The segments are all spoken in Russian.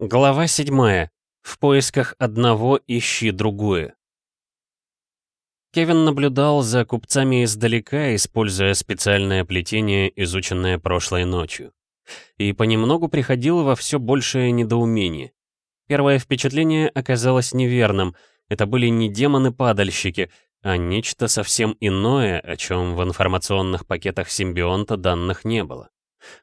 Глава 7. В поисках одного ищи другое. Кевин наблюдал за купцами издалека, используя специальное плетение, изученное прошлой ночью. И понемногу приходило во все большее недоумение. Первое впечатление оказалось неверным. Это были не демоны-падальщики, а нечто совсем иное, о чем в информационных пакетах симбионта данных не было.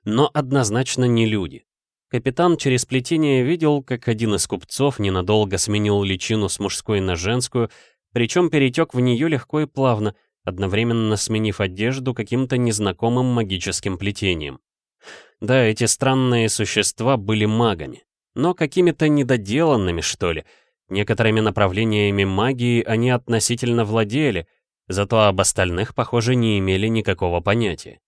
Но однозначно не люди. Капитан через плетение видел, как один из купцов ненадолго сменил личину с мужской на женскую, причем перетек в нее легко и плавно, одновременно сменив одежду каким-то незнакомым магическим плетением. Да, эти странные существа были магами, но какими-то недоделанными, что ли. Некоторыми направлениями магии они относительно владели, зато об остальных, похоже, не имели никакого понятия.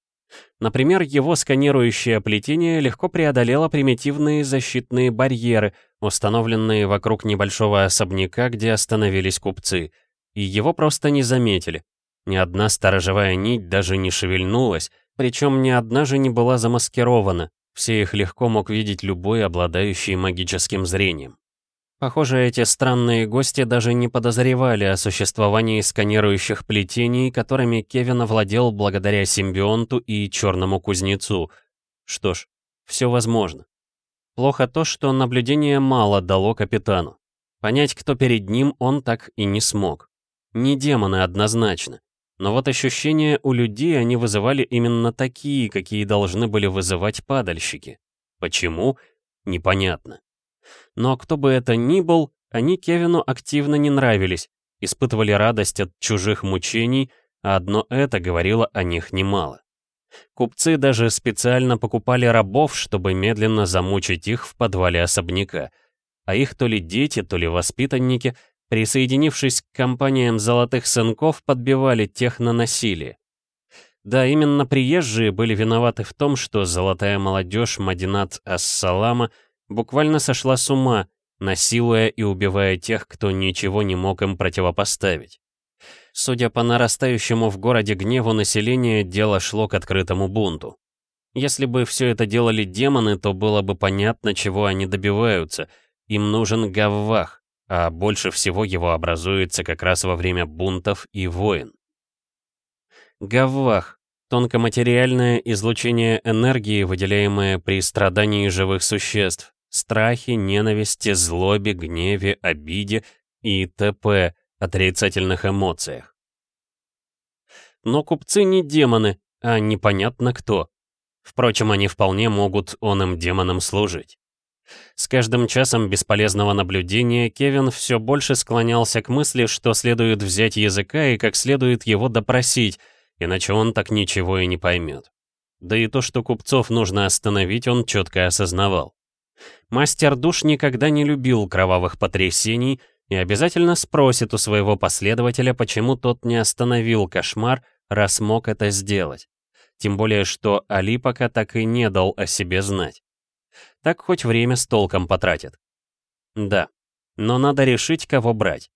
Например, его сканирующее плетение легко преодолело примитивные защитные барьеры, установленные вокруг небольшого особняка, где остановились купцы, и его просто не заметили. Ни одна сторожевая нить даже не шевельнулась, причем ни одна же не была замаскирована, все их легко мог видеть любой, обладающий магическим зрением. Похоже, эти странные гости даже не подозревали о существовании сканирующих плетений, которыми Кевин овладел благодаря симбионту и черному кузнецу. Что ж, все возможно. Плохо то, что наблюдение мало дало капитану. Понять, кто перед ним, он так и не смог. Не демоны однозначно. Но вот ощущения у людей они вызывали именно такие, какие должны были вызывать падальщики. Почему? Непонятно. Но кто бы это ни был, они Кевину активно не нравились, испытывали радость от чужих мучений, а одно это говорило о них немало. Купцы даже специально покупали рабов, чтобы медленно замучить их в подвале особняка, а их то ли дети, то ли воспитанники, присоединившись к компаниям золотых сынков, подбивали тех на насилие. Да, именно приезжие были виноваты в том, что золотая молодежь Мадинат Ас-Салама — буквально сошла с ума, насилуя и убивая тех, кто ничего не мог им противопоставить. Судя по нарастающему в городе гневу населения, дело шло к открытому бунту. Если бы все это делали демоны, то было бы понятно, чего они добиваются. Им нужен гаввах, а больше всего его образуется как раз во время бунтов и войн. Гаввах — тонкоматериальное излучение энергии, выделяемое при страдании живых существ, страхе, ненависти, злобе, гневе, обиде и т.п. отрицательных эмоциях. Но купцы не демоны, а непонятно кто. Впрочем, они вполне могут он им демонам служить. С каждым часом бесполезного наблюдения Кевин все больше склонялся к мысли, что следует взять языка и как следует его допросить, иначе он так ничего и не поймет. Да и то, что купцов нужно остановить, он четко осознавал. Мастер душ никогда не любил кровавых потрясений и обязательно спросит у своего последователя, почему тот не остановил кошмар, раз мог это сделать. Тем более, что Али пока так и не дал о себе знать. Так хоть время с толком потратит. Да, но надо решить, кого брать.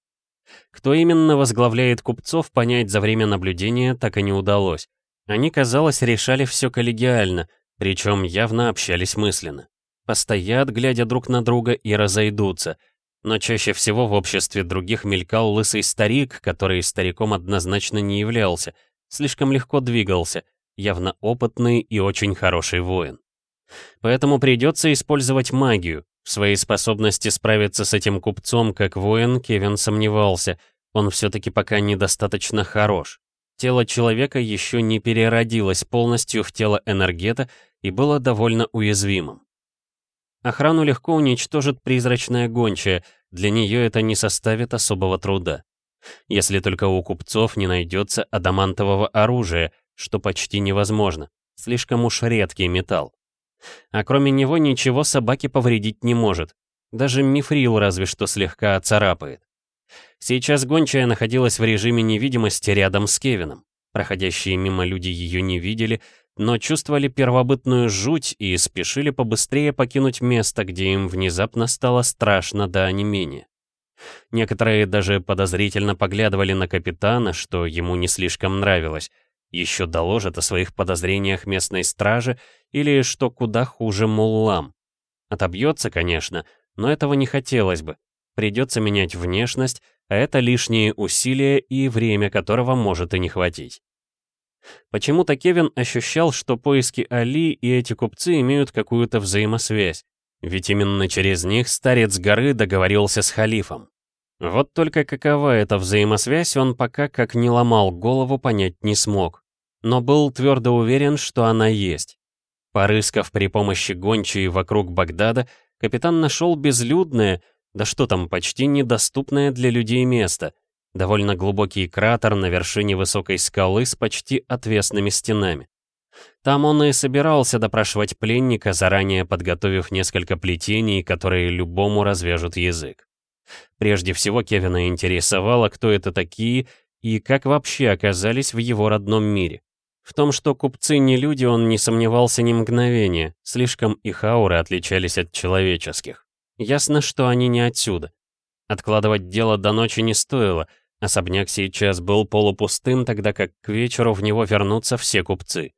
Кто именно возглавляет купцов, понять за время наблюдения так и не удалось. Они, казалось, решали все коллегиально, причем явно общались мысленно постоят, глядя друг на друга, и разойдутся. Но чаще всего в обществе других мелькал лысый старик, который стариком однозначно не являлся, слишком легко двигался, явно опытный и очень хороший воин. Поэтому придется использовать магию. В своей способности справиться с этим купцом как воин Кевин сомневался, он все-таки пока недостаточно хорош. Тело человека еще не переродилось полностью в тело энергета и было довольно уязвимым. Охрану легко уничтожит призрачная гончая, для нее это не составит особого труда. Если только у купцов не найдется адамантового оружия, что почти невозможно, слишком уж редкий металл. А кроме него ничего собаке повредить не может, даже мифрил разве что слегка оцарапает. Сейчас гончая находилась в режиме невидимости рядом с Кевином. Проходящие мимо люди ее не видели, но чувствовали первобытную жуть и спешили побыстрее покинуть место, где им внезапно стало страшно до онемения. Некоторые даже подозрительно поглядывали на капитана, что ему не слишком нравилось. Еще доложат о своих подозрениях местной страже или, что куда хуже, муллам. Отобьется, конечно, но этого не хотелось бы. Придется менять внешность, а это лишние усилия и время которого может и не хватить. Почему-то Кевин ощущал, что поиски Али и эти купцы имеют какую-то взаимосвязь, ведь именно через них старец горы договорился с халифом. Вот только какова эта взаимосвязь, он пока как не ломал голову, понять не смог. Но был твердо уверен, что она есть. Порыскав при помощи гончей вокруг Багдада, капитан нашел безлюдное, да что там, почти недоступное для людей место, довольно глубокий кратер на вершине высокой скалы с почти отвесными стенами. Там он и собирался допрашивать пленника, заранее подготовив несколько плетений, которые любому развяжут язык. Прежде всего Кевина интересовало, кто это такие и как вообще оказались в его родном мире. В том, что купцы не люди, он не сомневался ни мгновения, слишком их ауры отличались от человеческих. Ясно, что они не отсюда. Откладывать дело до ночи не стоило, особняк сейчас был полупустым, тогда как к вечеру в него вернутся все купцы.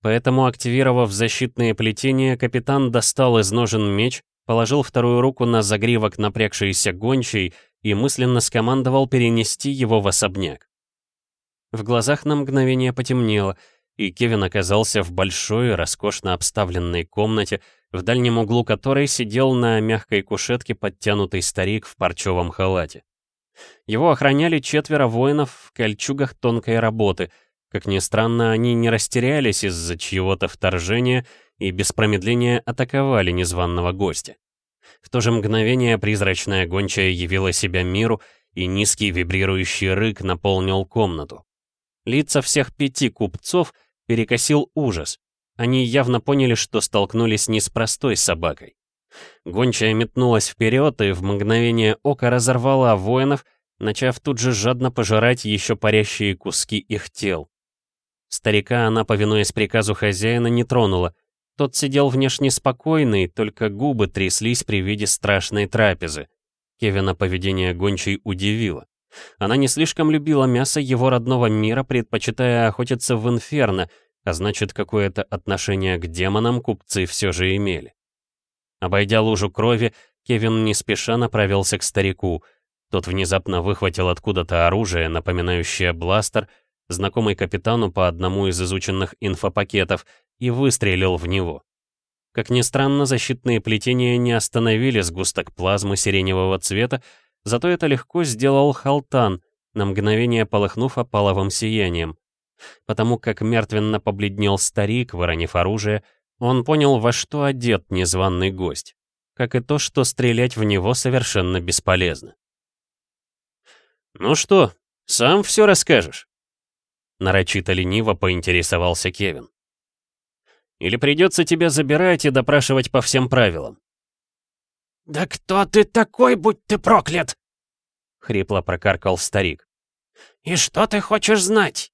Поэтому, активировав защитные плетения, капитан достал из ножен меч, положил вторую руку на загривок напрягшейся гончей и мысленно скомандовал перенести его в особняк. В глазах на мгновение потемнело, и Кевин оказался в большой, роскошно обставленной комнате, в дальнем углу которой сидел на мягкой кушетке подтянутый старик в парчевом халате. Его охраняли четверо воинов в кольчугах тонкой работы — как ни странно, они не растерялись из-за чьего-то вторжения и без промедления атаковали незваного гостя. В то же мгновение призрачная гончая явила себя миру, и низкий вибрирующий рык наполнил комнату. Лица всех пяти купцов перекосил ужас. Они явно поняли, что столкнулись не с простой собакой. Гончая метнулась вперед и в мгновение ока разорвала воинов, начав тут же жадно пожирать еще парящие куски их тел. Старика она, повинуясь приказу хозяина, не тронула. Тот сидел внешне спокойный, только губы тряслись при виде страшной трапезы. Кевина поведение гончей удивило. Она не слишком любила мясо его родного мира, предпочитая охотиться в инферно, а значит, какое-то отношение к демонам купцы все же имели. Обойдя лужу крови, Кевин не спеша направился к старику. Тот внезапно выхватил откуда-то оружие, напоминающее бластер, знакомый капитану по одному из изученных инфопакетов, и выстрелил в него. Как ни странно, защитные плетения не остановили сгусток плазмы сиреневого цвета, зато это легко сделал Халтан, на мгновение полыхнув опаловым сиянием. Потому как мертвенно побледнел старик, выронив оружие, он понял, во что одет незваный гость. Как и то, что стрелять в него совершенно бесполезно. «Ну что, сам все расскажешь?» Нарочито лениво поинтересовался Кевин. «Или придется тебя забирать и допрашивать по всем правилам?» «Да кто ты такой, будь ты проклят!» — хрипло прокаркал старик. «И что ты хочешь знать?»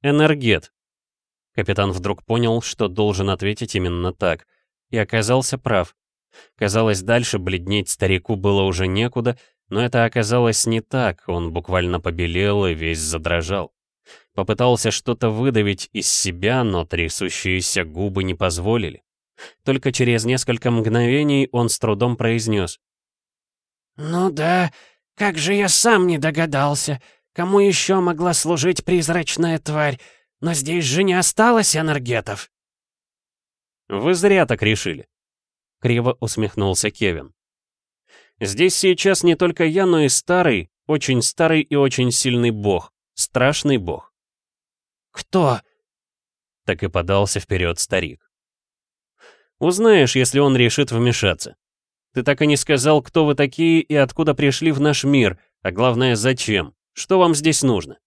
«Энергет». Капитан вдруг понял, что должен ответить именно так, и оказался прав. Казалось, дальше бледнеть старику было уже некуда, но это оказалось не так, он буквально побелел и весь задрожал. Попытался что-то выдавить из себя, но трясущиеся губы не позволили. Только через несколько мгновений он с трудом произнес. «Ну да, как же я сам не догадался. Кому еще могла служить призрачная тварь? Но здесь же не осталось энергетов». «Вы зря так решили», — криво усмехнулся Кевин. Здесь сейчас не только я, но и старый, очень старый и очень сильный бог. Страшный бог. «Кто?» Так и подался вперед старик. «Узнаешь, если он решит вмешаться. Ты так и не сказал, кто вы такие и откуда пришли в наш мир, а главное, зачем. Что вам здесь нужно?»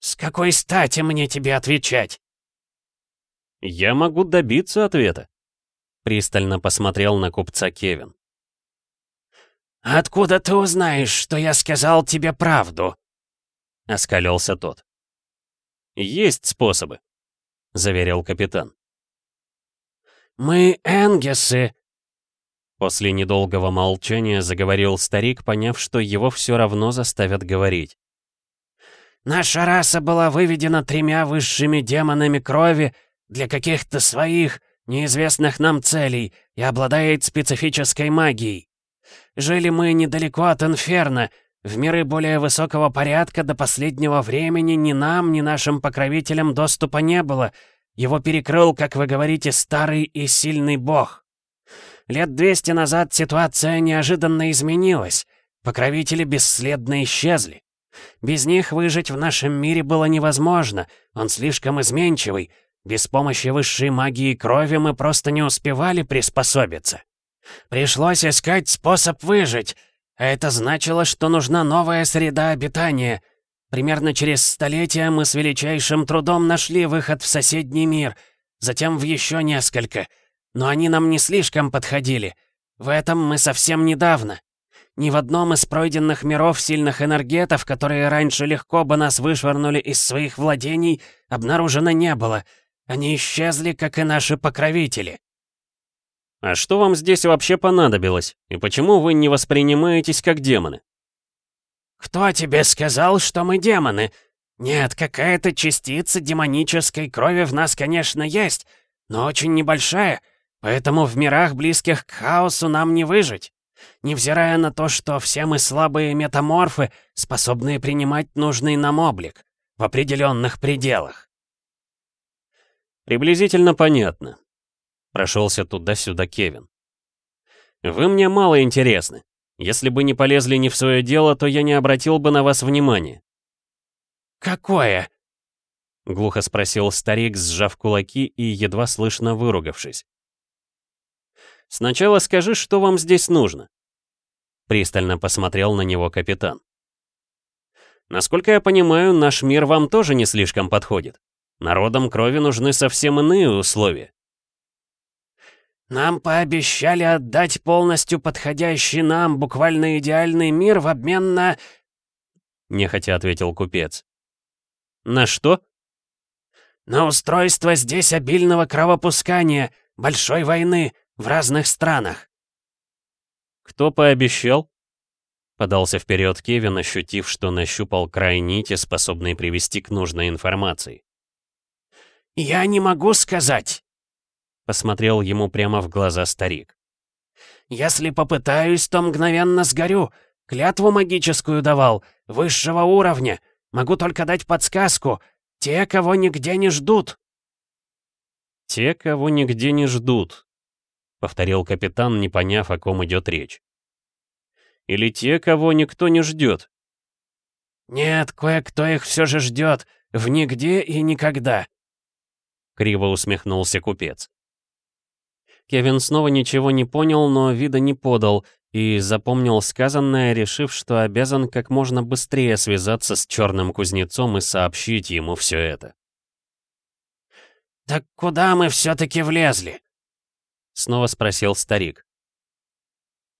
«С какой стати мне тебе отвечать?» «Я могу добиться ответа», — пристально посмотрел на купца Кевин. «Откуда ты узнаешь, что я сказал тебе правду?» — оскалился тот. «Есть способы», — заверил капитан. «Мы энгесы», После недолгого молчания заговорил старик, поняв, что его все равно заставят говорить. «Наша раса была выведена тремя высшими демонами крови для каких-то своих неизвестных нам целей и обладает специфической магией. Жили мы недалеко от Инферно, в миры более высокого порядка до последнего времени ни нам, ни нашим покровителям доступа не было. Его перекрыл, как вы говорите, старый и сильный бог. Лет 200 назад ситуация неожиданно изменилась. Покровители бесследно исчезли. Без них выжить в нашем мире было невозможно, он слишком изменчивый. Без помощи высшей магии крови мы просто не успевали приспособиться. Пришлось искать способ выжить, а это значило, что нужна новая среда обитания. Примерно через столетия мы с величайшим трудом нашли выход в соседний мир, затем в еще несколько. Но они нам не слишком подходили. В этом мы совсем недавно. Ни в одном из пройденных миров сильных энергетов, которые раньше легко бы нас вышвырнули из своих владений, обнаружено не было. Они исчезли, как и наши покровители. А что вам здесь вообще понадобилось? И почему вы не воспринимаетесь как демоны? Кто тебе сказал, что мы демоны? Нет, какая-то частица демонической крови в нас, конечно, есть, но очень небольшая, поэтому в мирах, близких к хаосу, нам не выжить. Невзирая на то, что все мы слабые метаморфы, способные принимать нужный нам облик в определенных пределах. Приблизительно понятно. Прошелся туда-сюда Кевин. Вы мне мало интересны. Если бы не полезли не в свое дело, то я не обратил бы на вас внимания. «Какое?» — глухо спросил старик, сжав кулаки и едва слышно выругавшись. «Сначала скажи, что вам здесь нужно?» Пристально посмотрел на него капитан. «Насколько я понимаю, наш мир вам тоже не слишком подходит. Народам крови нужны совсем иные условия». «Нам пообещали отдать полностью подходящий нам, буквально идеальный мир в обмен на...» Нехотя ответил купец. «На что?» «На устройство здесь обильного кровопускания, большой войны, в разных странах. «Кто пообещал?» Подался вперед Кевин, ощутив, что нащупал край нити, способной привести к нужной информации. «Я не могу сказать!» Посмотрел ему прямо в глаза старик. «Если попытаюсь, то мгновенно сгорю. Клятву магическую давал, высшего уровня. Могу только дать подсказку. Те, кого нигде не ждут». «Те, кого нигде не ждут», — повторил капитан, не поняв, о ком идет речь. «Или те, кого никто не ждет?» «Нет, кое-кто их все же ждет, в нигде и никогда», — криво усмехнулся купец. Кевин снова ничего не понял, но вида не подал и запомнил сказанное, решив, что обязан как можно быстрее связаться с черным кузнецом и сообщить ему все это. «Так куда мы все-таки влезли?» — снова спросил старик.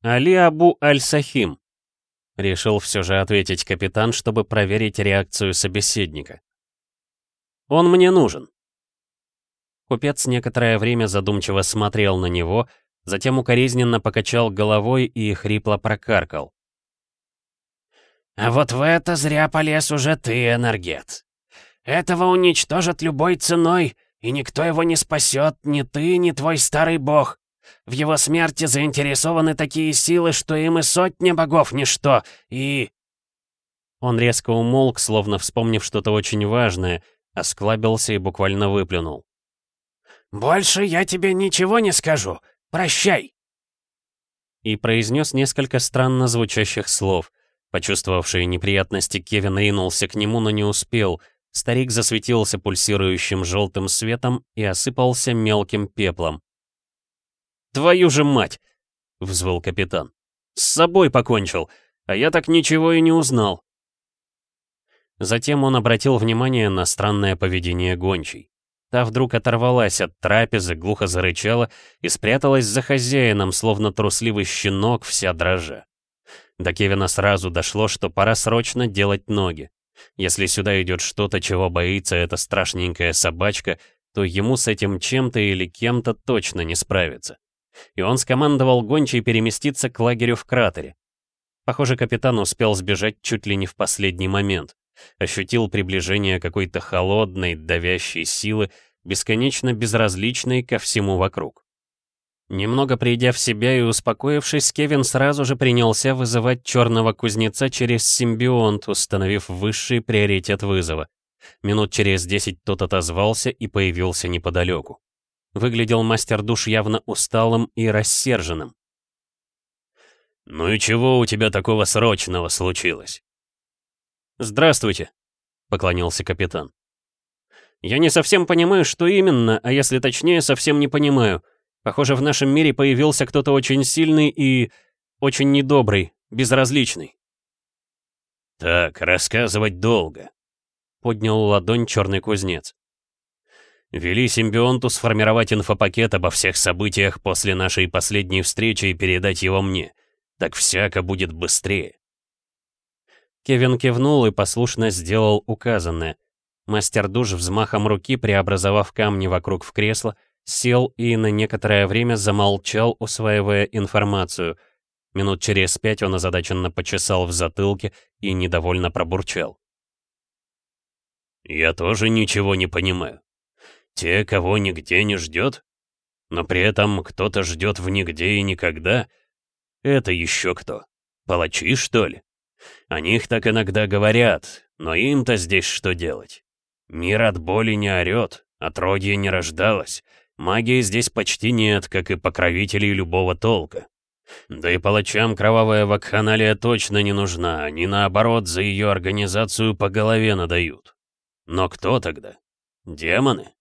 «Али Абу Аль-Сахим», — решил все же ответить капитан, чтобы проверить реакцию собеседника. «Он мне нужен». Купец некоторое время задумчиво смотрел на него, затем укоризненно покачал головой и хрипло прокаркал. «А вот в это зря полез уже ты, Энергет. Этого уничтожат любой ценой, и никто его не спасет, ни ты, ни твой старый бог. В его смерти заинтересованы такие силы, что им и сотня богов ничто, и...» Он резко умолк, словно вспомнив что-то очень важное, осклабился и буквально выплюнул. «Больше я тебе ничего не скажу. Прощай!» И произнес несколько странно звучащих слов. Почувствовавший неприятности, Кевин ринулся к нему, но не успел. Старик засветился пульсирующим желтым светом и осыпался мелким пеплом. «Твою же мать!» — взвыл капитан. «С собой покончил, а я так ничего и не узнал». Затем он обратил внимание на странное поведение гончей. Та вдруг оторвалась от трапезы, глухо зарычала и спряталась за хозяином, словно трусливый щенок, вся дрожа. До Кевина сразу дошло, что пора срочно делать ноги. Если сюда идет что-то, чего боится эта страшненькая собачка, то ему с этим чем-то или кем-то точно не справиться. И он скомандовал гончей переместиться к лагерю в кратере. Похоже, капитан успел сбежать чуть ли не в последний момент. Ощутил приближение какой-то холодной, давящей силы, бесконечно безразличный ко всему вокруг. Немного придя в себя и успокоившись, Кевин сразу же принялся вызывать черного кузнеца через симбионт, установив высший приоритет вызова. Минут через десять тот отозвался и появился неподалеку. Выглядел мастер душ явно усталым и рассерженным. «Ну и чего у тебя такого срочного случилось?» «Здравствуйте», — поклонился капитан. «Я не совсем понимаю, что именно, а если точнее, совсем не понимаю. Похоже, в нашем мире появился кто-то очень сильный и... очень недобрый, безразличный. «Так, рассказывать долго», — поднял ладонь черный кузнец. «Вели симбионту сформировать инфопакет обо всех событиях после нашей последней встречи и передать его мне. Так всяко будет быстрее». Кевин кивнул и послушно сделал указанное. Мастер душ взмахом руки, преобразовав камни вокруг в кресло, — сел и на некоторое время замолчал, усваивая информацию. Минут через пять он озадаченно почесал в затылке и недовольно пробурчал. «Я тоже ничего не понимаю. Те, кого нигде не ждет, но при этом кто-то ждет в нигде и никогда. Это еще кто? Палачи, что ли? О них так иногда говорят, но им-то здесь что делать? Мир от боли не орёт, отродье не рождалось, Магии здесь почти нет, как и покровителей любого толка. Да и палачам кровавая вакханалия точно не нужна, они наоборот за ее организацию по голове надают. Но кто тогда? Демоны?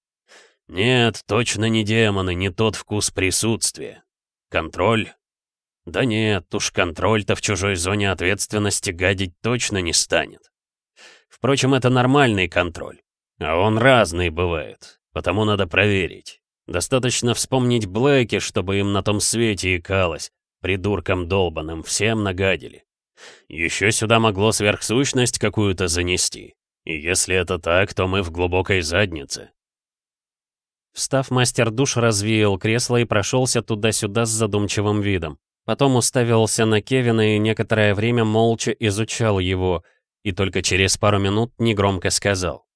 Нет, точно не демоны, не тот вкус присутствия. Контроль? Да нет, уж контроль-то в чужой зоне ответственности гадить точно не станет. Впрочем, это нормальный контроль. А он разный бывает, потому надо проверить. Достаточно вспомнить Блэки, чтобы им на том свете икалось. Придуркам долбаным, всем нагадили. Еще сюда могло сверхсущность какую-то занести. И если это так, то мы в глубокой заднице. Встав, мастер душ развеял кресло и прошелся туда-сюда с задумчивым видом. Потом уставился на Кевина и некоторое время молча изучал его, и только через пару минут негромко сказал.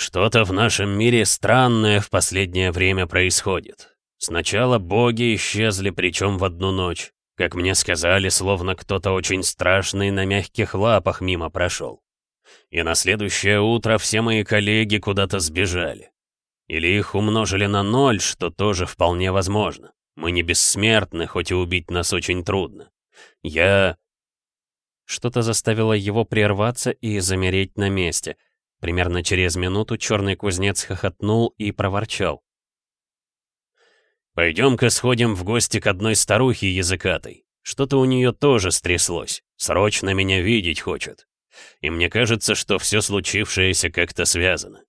Что-то в нашем мире странное в последнее время происходит. Сначала боги исчезли, причем в одну ночь. Как мне сказали, словно кто-то очень страшный на мягких лапах мимо прошел. И на следующее утро все мои коллеги куда-то сбежали. Или их умножили на ноль, что тоже вполне возможно. Мы не бессмертны, хоть и убить нас очень трудно. Я... Что-то заставило его прерваться и замереть на месте — Примерно через минуту черный кузнец хохотнул и проворчал. «Пойдем-ка сходим в гости к одной старухе языкатой. Что-то у нее тоже стряслось. Срочно меня видеть хочет. И мне кажется, что все случившееся как-то связано».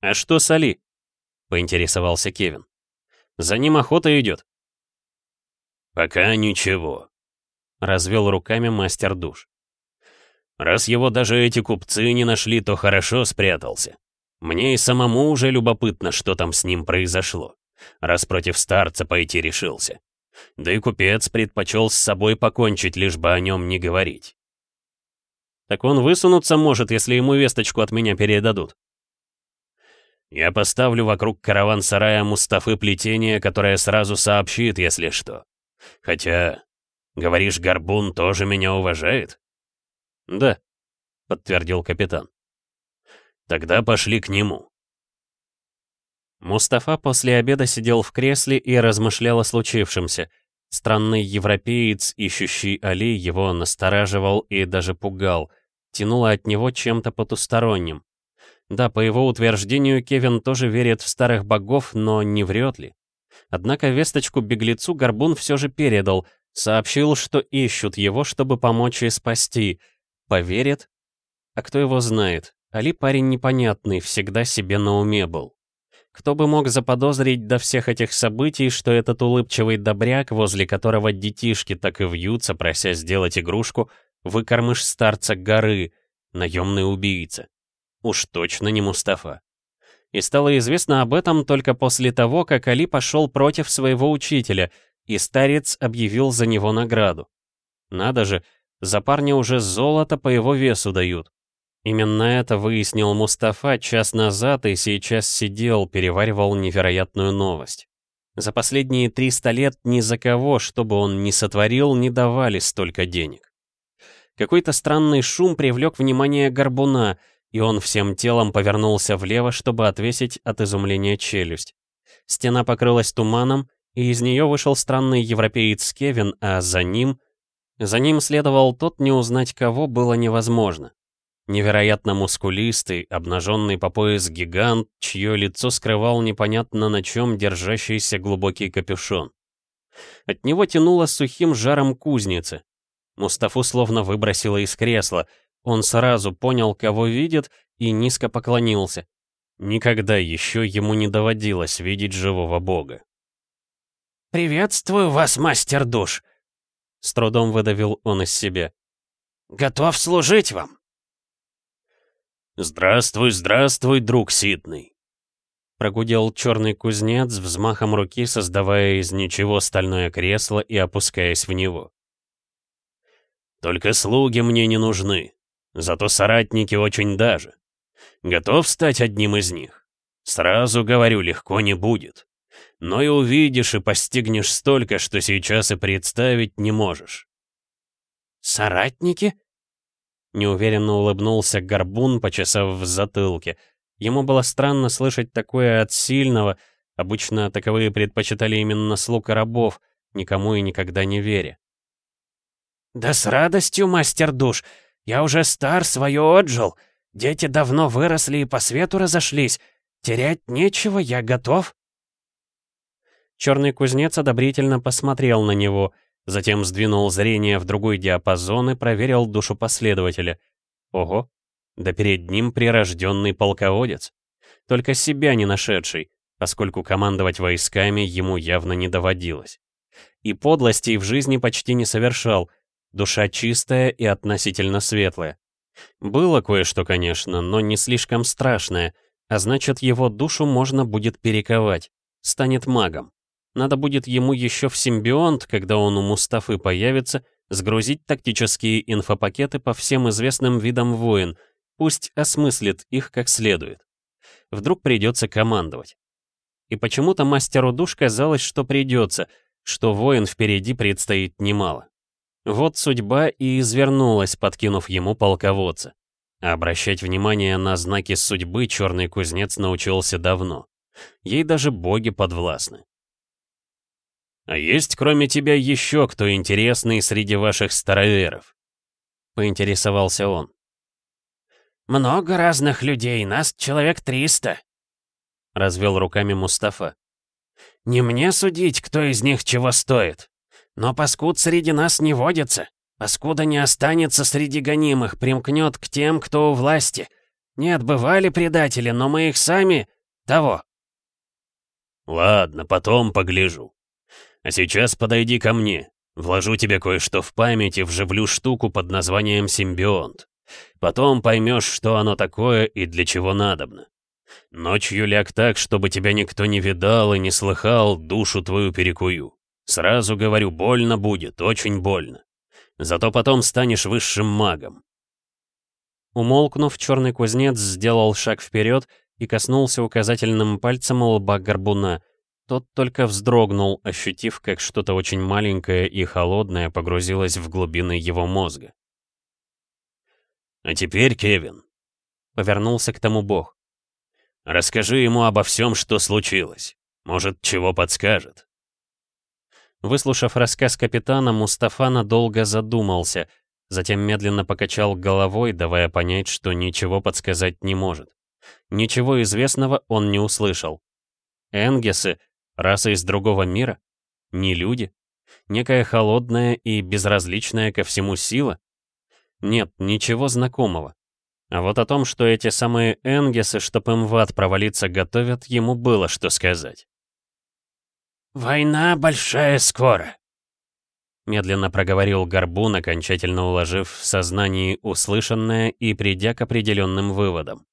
«А что с Али?» — поинтересовался Кевин. «За ним охота идет». «Пока ничего», — развел руками мастер душ. Раз его даже эти купцы не нашли, то хорошо спрятался. Мне и самому уже любопытно, что там с ним произошло, раз против старца пойти решился. Да и купец предпочел с собой покончить, лишь бы о нем не говорить. Так он высунуться может, если ему весточку от меня передадут. Я поставлю вокруг караван-сарая Мустафы плетение, которое сразу сообщит, если что. Хотя, говоришь, Горбун тоже меня уважает? «Да», — подтвердил капитан. «Тогда пошли к нему». Мустафа после обеда сидел в кресле и размышлял о случившемся. Странный европеец, ищущий Али, его настораживал и даже пугал. Тянуло от него чем-то потусторонним. Да, по его утверждению, Кевин тоже верит в старых богов, но не врет ли? Однако весточку беглецу Горбун все же передал, сообщил, что ищут его, чтобы помочь и спасти — Поверит? А кто его знает? Али парень непонятный, всегда себе на уме был. Кто бы мог заподозрить до всех этих событий, что этот улыбчивый добряк, возле которого детишки так и вьются, прося сделать игрушку, выкормыш старца горы, наемный убийца. Уж точно не Мустафа. И стало известно об этом только после того, как Али пошел против своего учителя, и старец объявил за него награду. Надо же, за парня уже золото по его весу дают. Именно это выяснил Мустафа час назад и сейчас сидел, переваривал невероятную новость. За последние 300 лет ни за кого, что бы он ни сотворил, не давали столько денег. Какой-то странный шум привлек внимание горбуна, и он всем телом повернулся влево, чтобы отвесить от изумления челюсть. Стена покрылась туманом, и из нее вышел странный европеец Кевин, а за ним... За ним следовал тот, не узнать кого было невозможно. Невероятно мускулистый, обнаженный по пояс гигант, чье лицо скрывал непонятно на чем держащийся глубокий капюшон. От него тянуло сухим жаром кузницы. Мустафу словно выбросило из кресла. Он сразу понял, кого видит, и низко поклонился. Никогда еще ему не доводилось видеть живого бога. «Приветствую вас, мастер душ!» С трудом выдавил он из себя. «Готов служить вам!» «Здравствуй, здравствуй, друг Ситный!» Прогудел черный кузнец взмахом руки, создавая из ничего стальное кресло и опускаясь в него. «Только слуги мне не нужны, зато соратники очень даже. Готов стать одним из них? Сразу говорю, легко не будет. Но и увидишь и постигнешь столько, что сейчас и представить не можешь». «Соратники?» Неуверенно улыбнулся Горбун, почесав в затылке. Ему было странно слышать такое от сильного, обычно таковые предпочитали именно слуг рабов, никому и никогда не веря. «Да с радостью, мастер душ! Я уже стар, свое отжил. Дети давно выросли и по свету разошлись. Терять нечего, я готов». Черный кузнец одобрительно посмотрел на него — Затем сдвинул зрение в другой диапазон и проверил душу последователя. Ого, да перед ним прирожденный полководец. Только себя не нашедший, поскольку командовать войсками ему явно не доводилось. И подлостей в жизни почти не совершал, душа чистая и относительно светлая. Было кое-что, конечно, но не слишком страшное, а значит, его душу можно будет перековать, станет магом. Надо будет ему еще в симбионт, когда он у Мустафы появится, сгрузить тактические инфопакеты по всем известным видам воин, пусть осмыслит их как следует. Вдруг придется командовать. И почему-то мастеру душ казалось, что придется, что воин впереди предстоит немало. Вот судьба и извернулась, подкинув ему полководца. А обращать внимание на знаки судьбы черный кузнец научился давно. Ей даже боги подвластны. «А есть кроме тебя еще кто интересный среди ваших староверов?» — поинтересовался он. «Много разных людей, нас человек триста», — развел руками Мустафа. «Не мне судить, кто из них чего стоит. Но паскуд среди нас не водится. Паскуда не останется среди гонимых, примкнет к тем, кто у власти. Нет, бывали предатели, но мы их сами... того». «Ладно, потом погляжу», а сейчас подойди ко мне. Вложу тебе кое-что в память и вживлю штуку под названием симбионт. Потом поймешь, что оно такое и для чего надобно. Ночью ляг так, чтобы тебя никто не видал и не слыхал, душу твою перекую. Сразу говорю, больно будет, очень больно. Зато потом станешь высшим магом. Умолкнув, черный кузнец сделал шаг вперед и коснулся указательным пальцем лба горбуна — тот только вздрогнул, ощутив, как что-то очень маленькое и холодное погрузилось в глубины его мозга. «А теперь, Кевин», — повернулся к тому бог, — «расскажи ему обо всем, что случилось. Может, чего подскажет». Выслушав рассказ капитана, Мустафа надолго задумался, затем медленно покачал головой, давая понять, что ничего подсказать не может. Ничего известного он не услышал. Энгесы Раса из другого мира? Не люди? Некая холодная и безразличная ко всему сила? Нет, ничего знакомого. А вот о том, что эти самые Энгесы, чтоб им в ад провалиться, готовят, ему было что сказать. «Война большая скоро», — медленно проговорил Горбун, окончательно уложив в сознании услышанное и придя к определенным выводам.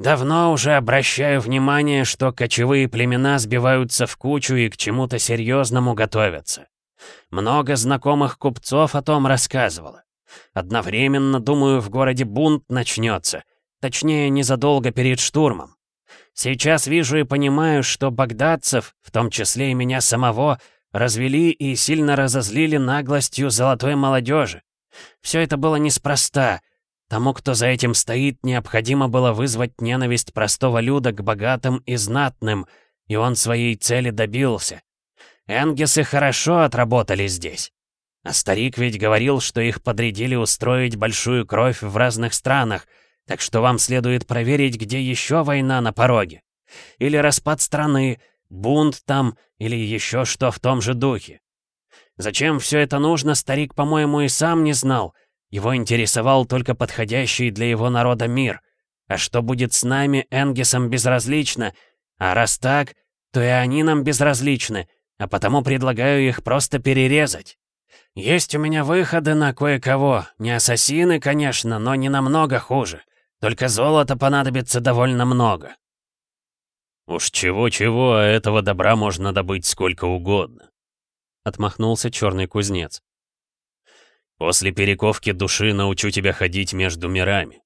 Давно уже обращаю внимание, что кочевые племена сбиваются в кучу и к чему-то серьезному готовятся. Много знакомых купцов о том рассказывало. Одновременно, думаю, в городе бунт начнется. Точнее, незадолго перед штурмом. Сейчас вижу и понимаю, что багдадцев, в том числе и меня самого, развели и сильно разозлили наглостью золотой молодежи. Все это было неспроста. Тому, кто за этим стоит, необходимо было вызвать ненависть простого люда к богатым и знатным, и он своей цели добился. Энгесы хорошо отработали здесь. А старик ведь говорил, что их подрядили устроить большую кровь в разных странах, так что вам следует проверить, где еще война на пороге. Или распад страны, бунт там, или еще что в том же духе. Зачем все это нужно, старик, по-моему, и сам не знал. Его интересовал только подходящий для его народа мир. А что будет с нами, Энгисом, безразлично. А раз так, то и они нам безразличны, а потому предлагаю их просто перерезать. Есть у меня выходы на кое-кого. Не ассасины, конечно, но не намного хуже. Только золота понадобится довольно много. Уж чего-чего, а этого добра можно добыть сколько угодно. Отмахнулся черный кузнец. После перековки души научу тебя ходить между мирами.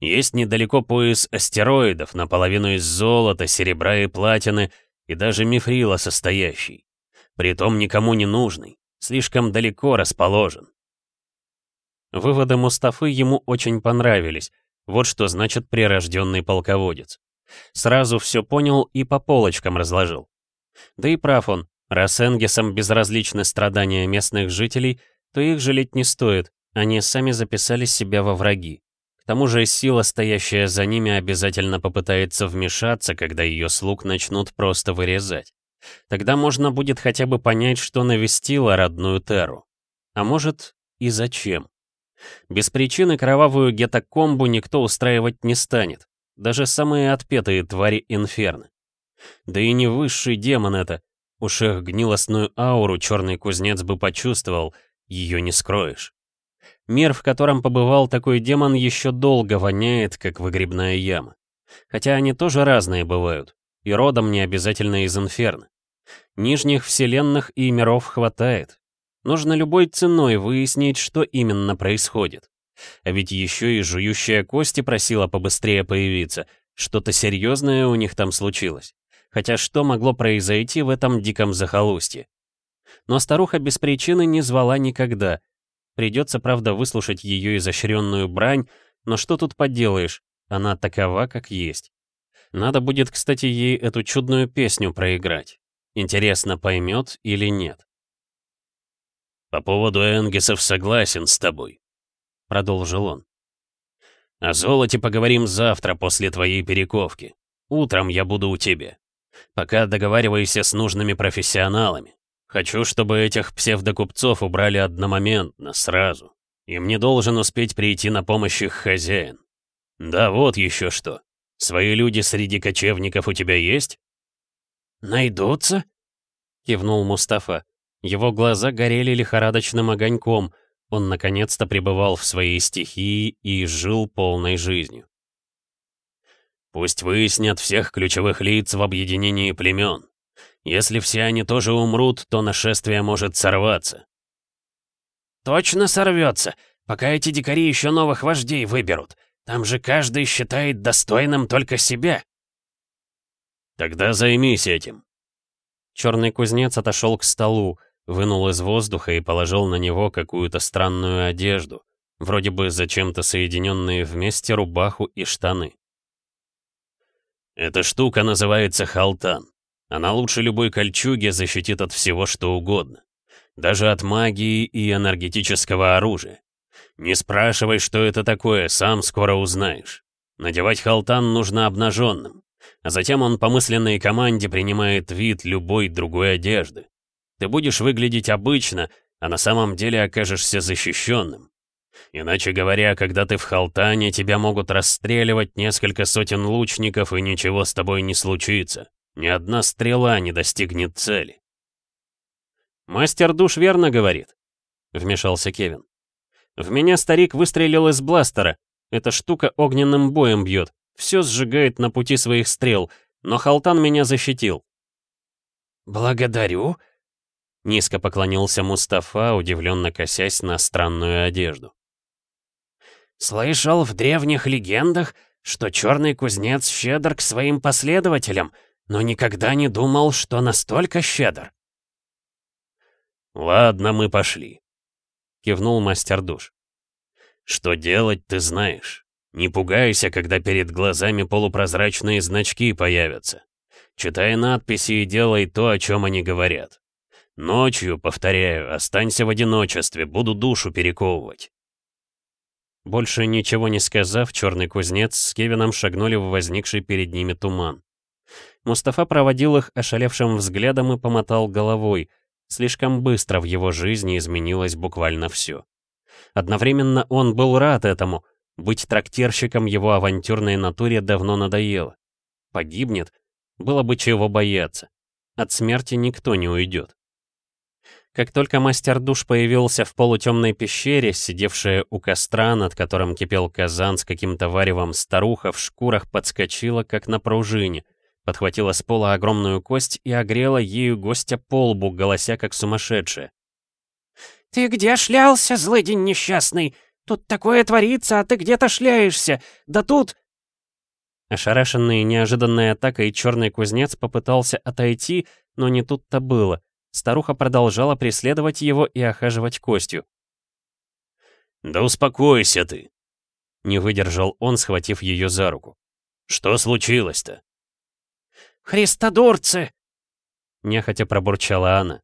Есть недалеко пояс астероидов, наполовину из золота, серебра и платины, и даже мифрила состоящий. Притом никому не нужный слишком далеко расположен. Выводы Мустафы ему очень понравились. Вот что значит прирожденный полководец. Сразу все понял и по полочкам разложил. Да и прав он, раз Энгесам безразличны страдания местных жителей, то их жалеть не стоит, они сами записали себя во враги. К тому же сила, стоящая за ними, обязательно попытается вмешаться, когда ее слуг начнут просто вырезать. Тогда можно будет хотя бы понять, что навестило родную Теру. А может, и зачем. Без причины кровавую гетокомбу никто устраивать не станет. Даже самые отпетые твари инферны. Да и не высший демон это. Уж их гнилостную ауру черный кузнец бы почувствовал, ее не скроешь. Мир, в котором побывал такой демон, еще долго воняет, как выгребная яма. Хотя они тоже разные бывают и родом не обязательно из инферно. Нижних вселенных и миров хватает. Нужно любой ценой выяснить, что именно происходит. А ведь еще и жующая кости просила побыстрее появиться. Что-то серьезное у них там случилось. Хотя что могло произойти в этом диком захолустье? Но старуха без причины не звала никогда. Придется, правда, выслушать ее изощренную брань, но что тут поделаешь, она такова, как есть. Надо будет, кстати, ей эту чудную песню проиграть. Интересно, поймет или нет. «По поводу Энгисов согласен с тобой», — продолжил он. «О золоте поговорим завтра после твоей перековки. Утром я буду у тебя. Пока договаривайся с нужными профессионалами. Хочу, чтобы этих псевдокупцов убрали одномоментно, сразу. Им не должен успеть прийти на помощь их хозяин. Да вот еще что. Свои люди среди кочевников у тебя есть?» «Найдутся?» — кивнул Мустафа. Его глаза горели лихорадочным огоньком. Он наконец-то пребывал в своей стихии и жил полной жизнью. «Пусть выяснят всех ключевых лиц в объединении племен. Если все они тоже умрут, то нашествие может сорваться». «Точно сорвется, пока эти дикари еще новых вождей выберут. Там же каждый считает достойным только себя. Тогда займись этим. Черный кузнец отошел к столу, вынул из воздуха и положил на него какую-то странную одежду, вроде бы зачем-то соединенные вместе рубаху и штаны. Эта штука называется халтан. Она лучше любой кольчуги защитит от всего что угодно. Даже от магии и энергетического оружия. «Не спрашивай, что это такое, сам скоро узнаешь. Надевать халтан нужно обнаженным, а затем он по мысленной команде принимает вид любой другой одежды. Ты будешь выглядеть обычно, а на самом деле окажешься защищенным. Иначе говоря, когда ты в халтане, тебя могут расстреливать несколько сотен лучников, и ничего с тобой не случится. Ни одна стрела не достигнет цели. «Мастер душ верно говорит», — вмешался Кевин. В меня старик выстрелил из бластера. Эта штука огненным боем бьет. Все сжигает на пути своих стрел, но Халтан меня защитил. «Благодарю», — низко поклонился Мустафа, удивленно косясь на странную одежду. Слышал в древних легендах, что черный кузнец щедр к своим последователям, но никогда не думал, что настолько щедр. «Ладно, мы пошли», — кивнул мастер душ. «Что делать, ты знаешь. Не пугайся, когда перед глазами полупрозрачные значки появятся. Читай надписи и делай то, о чем они говорят. Ночью, повторяю, останься в одиночестве, буду душу перековывать. Больше ничего не сказав, черный кузнец с Кевином шагнули в возникший перед ними туман. Мустафа проводил их ошалевшим взглядом и помотал головой. Слишком быстро в его жизни изменилось буквально все. Одновременно он был рад этому. Быть трактирщиком его авантюрной натуре давно надоело. Погибнет, было бы чего бояться. От смерти никто не уйдет. Как только мастер-душ появился в полутемной пещере, сидевшая у костра, над которым кипел казан с каким-то варевом, старуха в шкурах подскочила, как на пружине, подхватила с пола огромную кость и огрела ею гостя по лбу, голося как сумасшедшая. «Ты где шлялся, злыдень несчастный? Тут такое творится, а ты где-то шляешься! Да тут...» Ошарашенный неожиданной атакой черный кузнец попытался отойти, но не тут-то было. Старуха продолжала преследовать его и охаживать костью. «Да успокойся ты!» Не выдержал он, схватив ее за руку. «Что случилось-то?» «Христодурцы!» Нехотя пробурчала она.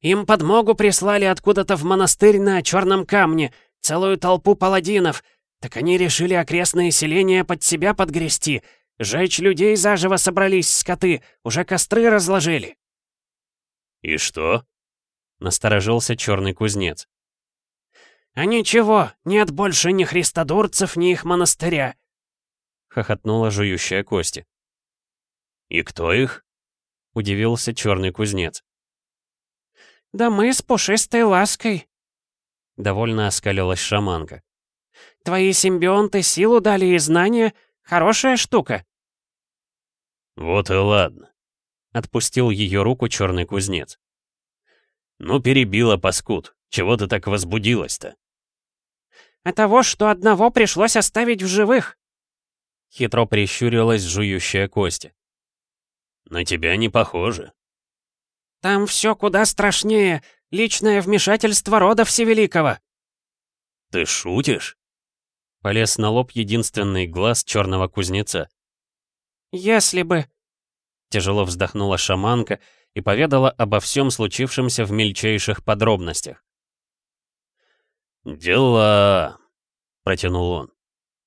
«Им подмогу прислали откуда-то в монастырь на Черном камне, целую толпу паладинов. Так они решили окрестные селения под себя подгрести. Жечь людей заживо собрались скоты, уже костры разложили. «И что?» — насторожился черный кузнец. «А ничего, нет больше ни христодурцев, ни их монастыря!» — хохотнула жующая кости. «И кто их?» — удивился черный кузнец. «Да мы с пушистой лаской!» — довольно оскалилась шаманка. Твои симбионты силу дали и знания. Хорошая штука». «Вот и ладно», — отпустил ее руку черный кузнец. «Ну, перебила, паскуд. Чего ты так возбудилась-то?» «А того, что одного пришлось оставить в живых». Хитро прищурилась жующая кости. «На тебя не похоже». «Там все куда страшнее. Личное вмешательство рода Всевеликого». «Ты шутишь?» Полез на лоб единственный глаз черного кузнеца. «Если бы...» Тяжело вздохнула шаманка и поведала обо всем случившемся в мельчайших подробностях. «Дела...» — протянул он.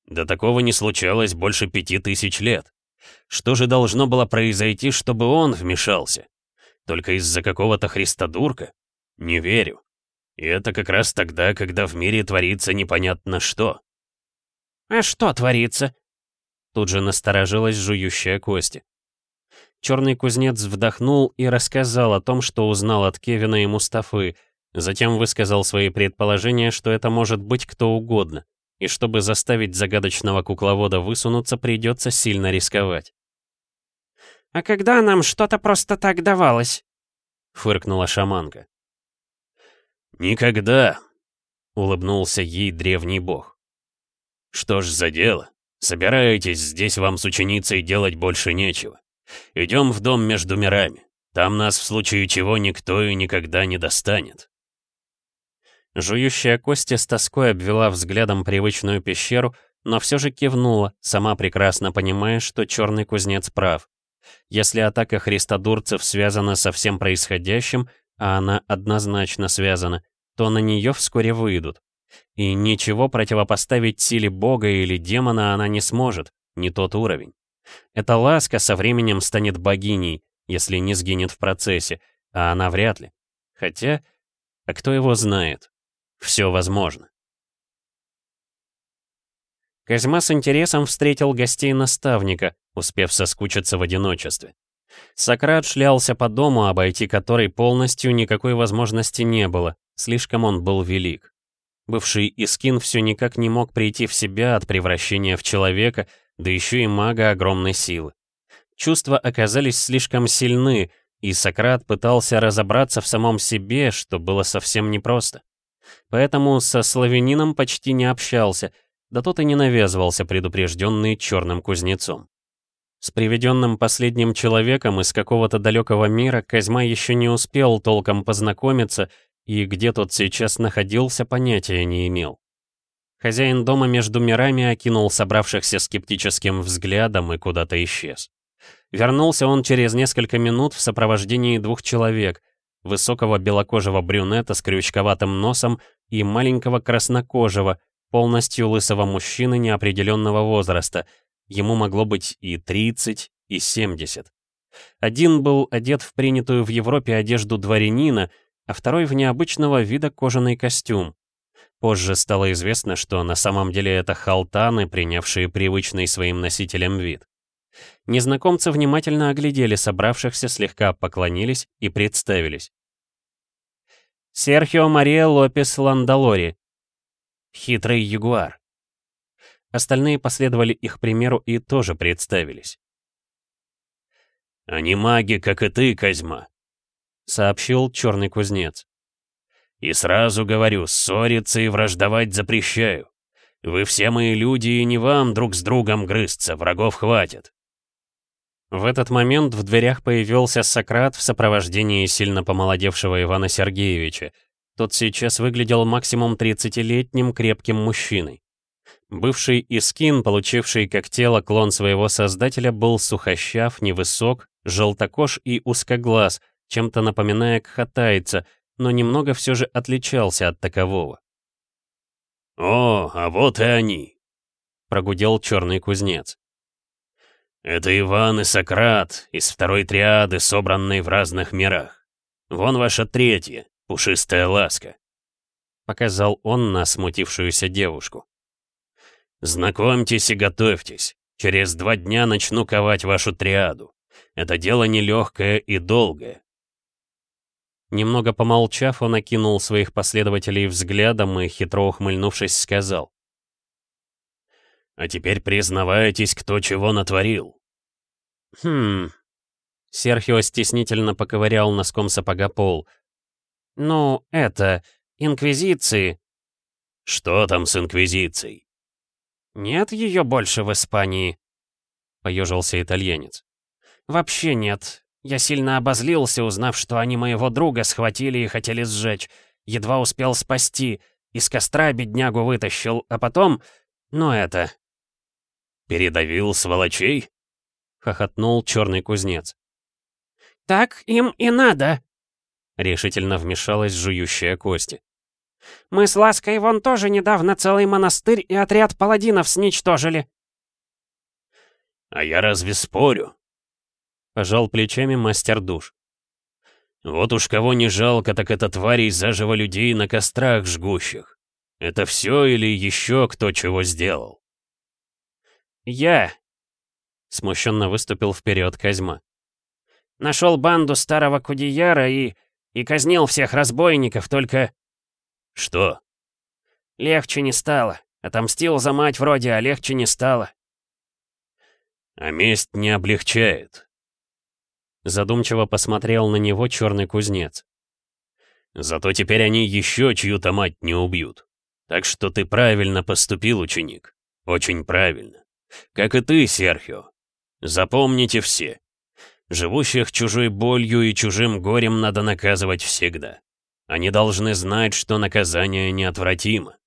«Да такого не случалось больше пяти тысяч лет. Что же должно было произойти, чтобы он вмешался? Только из-за какого-то христодурка? Не верю. И это как раз тогда, когда в мире творится непонятно что. «А что творится?» Тут же насторожилась жующая кости. Черный кузнец вдохнул и рассказал о том, что узнал от Кевина и Мустафы, затем высказал свои предположения, что это может быть кто угодно, и чтобы заставить загадочного кукловода высунуться, придется сильно рисковать. «А когда нам что-то просто так давалось?» — фыркнула шаманка. «Никогда!» — улыбнулся ей древний бог. «Что ж за дело? Собираетесь, здесь вам с ученицей делать больше нечего. Идем в дом между мирами. Там нас в случае чего никто и никогда не достанет». Жующая Костя с тоской обвела взглядом привычную пещеру, но все же кивнула, сама прекрасно понимая, что черный кузнец прав. Если атака христодурцев связана со всем происходящим, а она однозначно связана, то на нее вскоре выйдут. И ничего противопоставить силе бога или демона она не сможет, не тот уровень. Эта ласка со временем станет богиней, если не сгинет в процессе, а она вряд ли. Хотя, а кто его знает? Все возможно. Козьма с интересом встретил гостей наставника, успев соскучиться в одиночестве. Сократ шлялся по дому, обойти который полностью никакой возможности не было, слишком он был велик. Бывший Искин все никак не мог прийти в себя от превращения в человека, да еще и мага огромной силы. Чувства оказались слишком сильны, и Сократ пытался разобраться в самом себе, что было совсем непросто. Поэтому со славянином почти не общался, да тот и не навязывался предупрежденный черным кузнецом. С приведенным последним человеком из какого-то далекого мира Козьма еще не успел толком познакомиться, и где тот сейчас находился, понятия не имел. Хозяин дома между мирами окинул собравшихся скептическим взглядом и куда-то исчез. Вернулся он через несколько минут в сопровождении двух человек, высокого белокожего брюнета с крючковатым носом и маленького краснокожего, полностью лысого мужчины неопределенного возраста, ему могло быть и 30, и 70. Один был одет в принятую в Европе одежду дворянина, а второй в необычного вида кожаный костюм. Позже стало известно, что на самом деле это халтаны, принявшие привычный своим носителям вид. Незнакомцы внимательно оглядели собравшихся, слегка поклонились и представились. Серхио Мария Лопес Ландалори. Хитрый ягуар. Остальные последовали их примеру и тоже представились. «Они маги, как и ты, Козьма», — сообщил черный кузнец. «И сразу говорю, ссориться и враждовать запрещаю. Вы все мои люди, и не вам друг с другом грызться, врагов хватит. В этот момент в дверях появился Сократ в сопровождении сильно помолодевшего Ивана Сергеевича. Тот сейчас выглядел максимум 30-летним крепким мужчиной. Бывший Искин, получивший как тело клон своего создателя, был сухощав, невысок, желтокож и узкоглаз, чем-то напоминая кхатайца, но немного все же отличался от такового. «О, а вот и они!» — прогудел черный кузнец. «Это Иван и Сократ из второй триады, собранной в разных мирах. Вон ваша третья, пушистая ласка», — показал он на смутившуюся девушку. «Знакомьтесь и готовьтесь. Через два дня начну ковать вашу триаду. Это дело нелегкое и долгое». Немного помолчав, он окинул своих последователей взглядом и, хитро ухмыльнувшись, сказал. А теперь признавайтесь, кто чего натворил. Хм. Серхио стеснительно поковырял носком сапога пол. Ну, это... Инквизиции. Что там с Инквизицией? Нет ее больше в Испании. Поежился итальянец. Вообще нет. Я сильно обозлился, узнав, что они моего друга схватили и хотели сжечь. Едва успел спасти. Из костра беднягу вытащил, а потом... Ну это... «Передавил сволочей?» — хохотнул черный кузнец. «Так им и надо!» — решительно вмешалась жующая кости. «Мы с Лаской вон тоже недавно целый монастырь и отряд паладинов сничтожили». «А я разве спорю?» — пожал плечами мастер душ. «Вот уж кого не жалко, так это тварей заживо людей на кострах жгущих. Это все или еще кто чего сделал?» «Я!» — смущенно выступил вперед Козьма. «Нашел банду старого Кудияра и... и казнил всех разбойников, только...» «Что?» «Легче не стало. Отомстил за мать вроде, а легче не стало». «А месть не облегчает». Задумчиво посмотрел на него черный кузнец. «Зато теперь они еще чью-то мать не убьют. Так что ты правильно поступил, ученик. Очень правильно. Как и ты, Серхио. Запомните все. Живущих чужой болью и чужим горем надо наказывать всегда. Они должны знать, что наказание неотвратимо.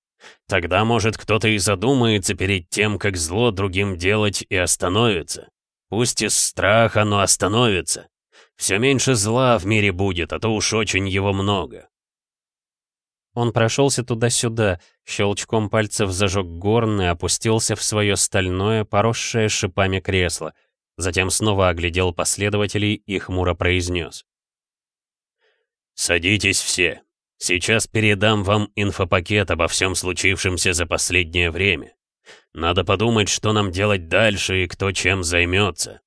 Тогда, может, кто-то и задумается перед тем, как зло другим делать, и остановится. Пусть из страха, но остановится. Все меньше зла в мире будет, а то уж очень его много. Он прошелся туда-сюда, щелчком пальцев зажег горн и опустился в свое стальное, поросшее шипами кресло. Затем снова оглядел последователей и хмуро произнес. «Садитесь все. Сейчас передам вам инфопакет обо всем случившемся за последнее время. Надо подумать, что нам делать дальше и кто чем займется.